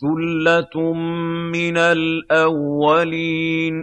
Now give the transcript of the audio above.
ثُلَّةٌ مِّنَ الْأَوَّلِينَ